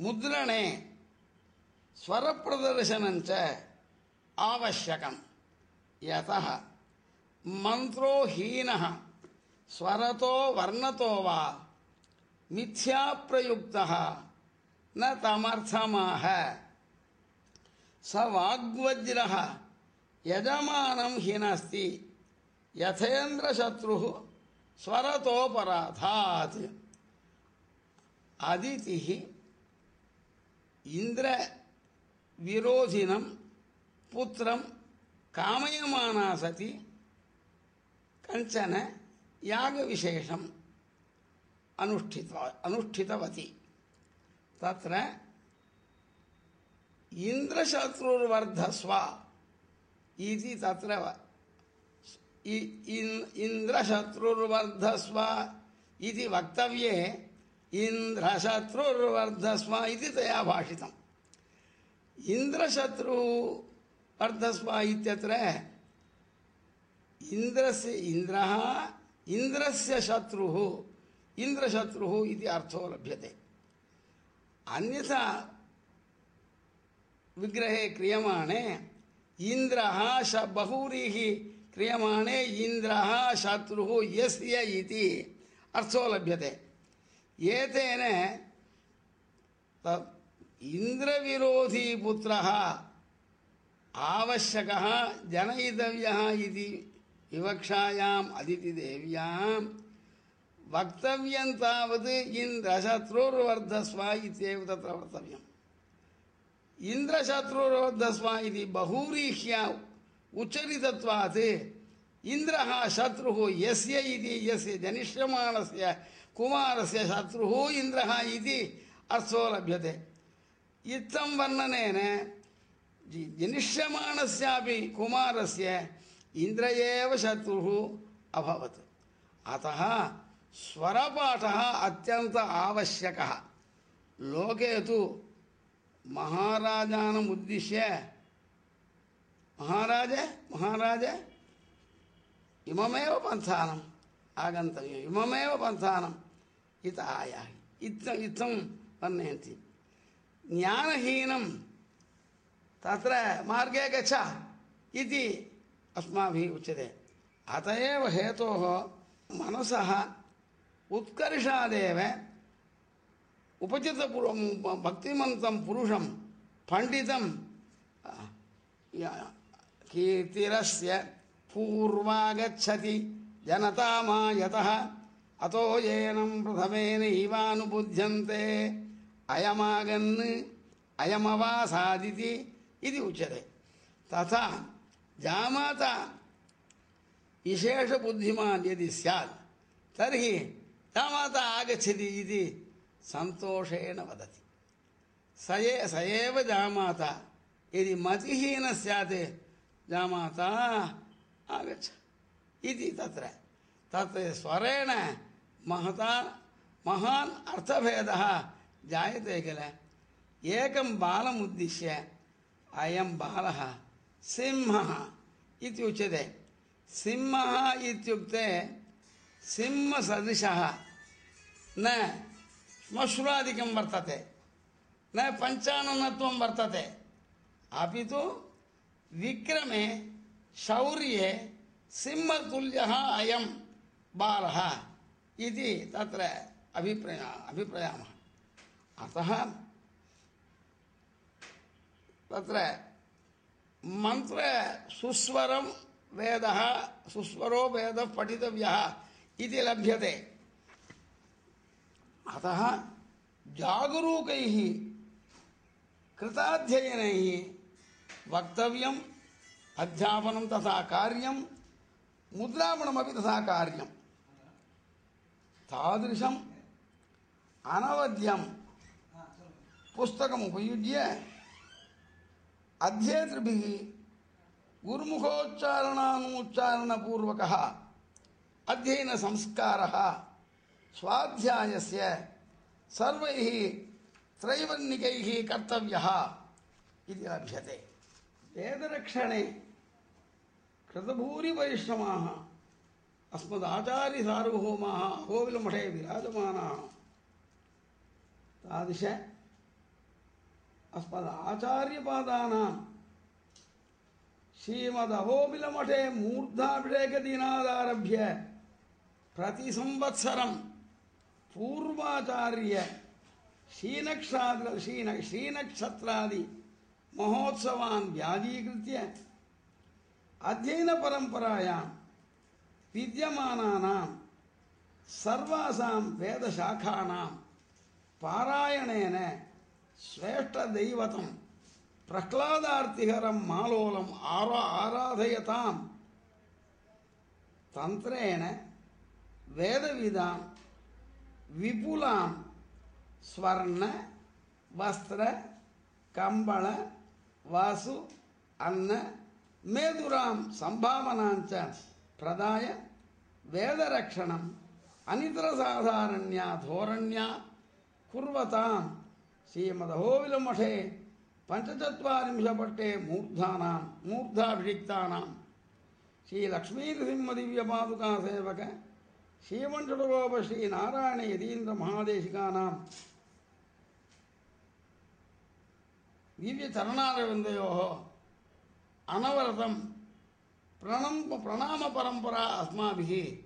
मुद्रणे स्वरप्रदर्शनञ्च आवश्यकं यतः मन्त्रो हीनः, स्वरतो वर्णतो वा मिथ्याप्रयुक्तः न तमर्थमाह। स वाग्वज्रः, यजमानं हिनस्ति, यथेन्द्रशत्रुः स्वरतोपराधात्। अदितिः இந்திர விரோதினம் புத்திரம் காமயமானா சதி கஞ்சன யாக விசேஷம் அனுஷ்டித்வா அனுஷ்டிதவதி. தத்திர இந்திரசத்ருர்வர்தஸ்வ இது தத்திர இந்திரசத்ருர்வர்தஸ்வ இது வக்தவியே इन्द्रशत्रुर्वर्धस्व इति तया भाषितम्। इन्द्रशत्रु वर्धस्व इत्यत्र इन्द्रस्य इन्द्रः इन्द्रस्य शत्रुः इन्द्रशत्रुः इति अर्थो लभ्यते। अन्यथा विग्रहे क्रियमाणे इन्द्रः श बहुव्रीः क्रियमाणे इन्द्रः शत्रुः यस्य इति अर्थो लभ्यते। एतेन त- इन्द्रविरोधी पुत्रः आवश्यकः जनयितव्यः इति विवक्षायाम् अदितिदेव्यां वक्तव्यं तावत् इन्द्रशत्रुर्वर्धस्व इत्येव तत्र वक्तव्यम्। इन्द्रशत्रुर्वर्धस्व इति बहुव्रीह्या उच्चरितत्वात्, इन्द्रः शत्रुः यस्य इति, यस्य जनिष्यमाणस्य कुमारस्य शत्रुः इन्द्रः इति अर्थो लभ्यते। इत्थं वर्णनेन जनिष्यमाणस्यापि कुमारस्य इन्द्र एव शत्रुः अभवत्। अतः स्वरपाठः अत्यन्त आवश्यकः। लोके तु महाराजानम् उद्दिश्य महाराज महाराज, इममेव पन्थानम् आगन्तव्यम्, इममेव पन्थानम् आयाहि इत्थम् इत्थं वर्णयन्ति ज्ञानहीनं तत्र मार्गे गच्छ इति अस्माभिः उच्यते अत एव हेतोः मनसः उत्कर्षादेव उपचितपुरु भक्तिमन्तं पुरुषं पण्डितं अतो येनं प्रथमेनैवानुबुध्यन्ते अयमागन् अयमवासादिति इति उच्यते। तथा जामाता विशेषबुद्धिमान् यदि स्यात्, तर्हि जामाता आगच्छति इति सन्तोषेण वदति। स ए स एव जामाता, यदि मतिहीनः स्यात्, जामाता आगच्छ। इति तत्र। तत् स्वरेण महता, महान् अर्थभेदः जायते किल? एकं बालमुद्दिश्य अयं बालः सिंहः इति उच्यते। सिंहः इत्युक्ते सिंहसदृशः। न श्मश्रुरादिकं वर्तते, न पञ्चाननत्वं वर्तते। अपि तु विक्रमे शौर्ये सिंहतुल्यः अयं बालः इति तत्र अभिप्रय, अभिप्रयामः। अतः तत्र मन्त्र सुस्वरं वेदः, सुस्वरो वेदः पठितव्यः इति लभ्यते। अतः जागरूकैः, कृताध्ययनैः वक्तव्यम्, अध्यापनं तथा कार्यं, मुद्रापणमपि तथा कार्यं तादृशम् अनवद्यं पुस्तकमुपयुज्य अध्येतृभिः गुरुमुखोच्चारणानुच्चारणपूर्वकः अध्ययनसंस्कारः स्वाध्यायस्य सर्वैः त्रैवर्णिकैः कर्तव्यः इति लभ्यते। वेदरक्षणे कृतभूरिपरिश्रमाः अस्मदाचार्यसार्वभौमाः अहोबिलमठे विराजमानाः तादृश अस्मदाचार्यपादानां श्रीमदहोबिलमठे मूर्धाभिषेकदिनादारभ्य। प्रतिसंवत्सरं पूर्वाचार्य। श्रीनक्षाद्र, श्रीन, श्रीनक्षत्रादि महोत्सवान् व्याजीकृत्य अध्ययनपरम्परायां విద్యమానానాం సర్వాసాం వేదశాఖానాం పారాయణేన శ్రేష్టదైవతం ప్రహ్లాదార్తిహరం మాలోలం ఆరా ఆరాధయతాం తంత్రేణ వేదవిదాం విపులాం స్వర్ణ వస్త్ర కంబళ వాసు అన్న మేధురాం సంభావనాంచ பிரதாய வேதரக்ஷணம் அனிதரசாதாரண்யா தோரண்யா குர்வதாம் ஸ்ரீமதகோவிலமஷே பஞ்சச்சத்வாரிம்சபட்டே மூர்தானாம் மூர்தாபிஷிக்தானாம் ஸ்ரீ லக்ஷ்மீநரசிம்ம திவ்ய பாதுகா சேவக ஸ்ரீமண்டலோப ஸ்ரீ நாராயண யதீந்திர மகாதேசிகானாம் திவ்ய சரணாரவிந்தையோ அனவரதம் प्रणम प्रणामपरम्परा अस्माभिः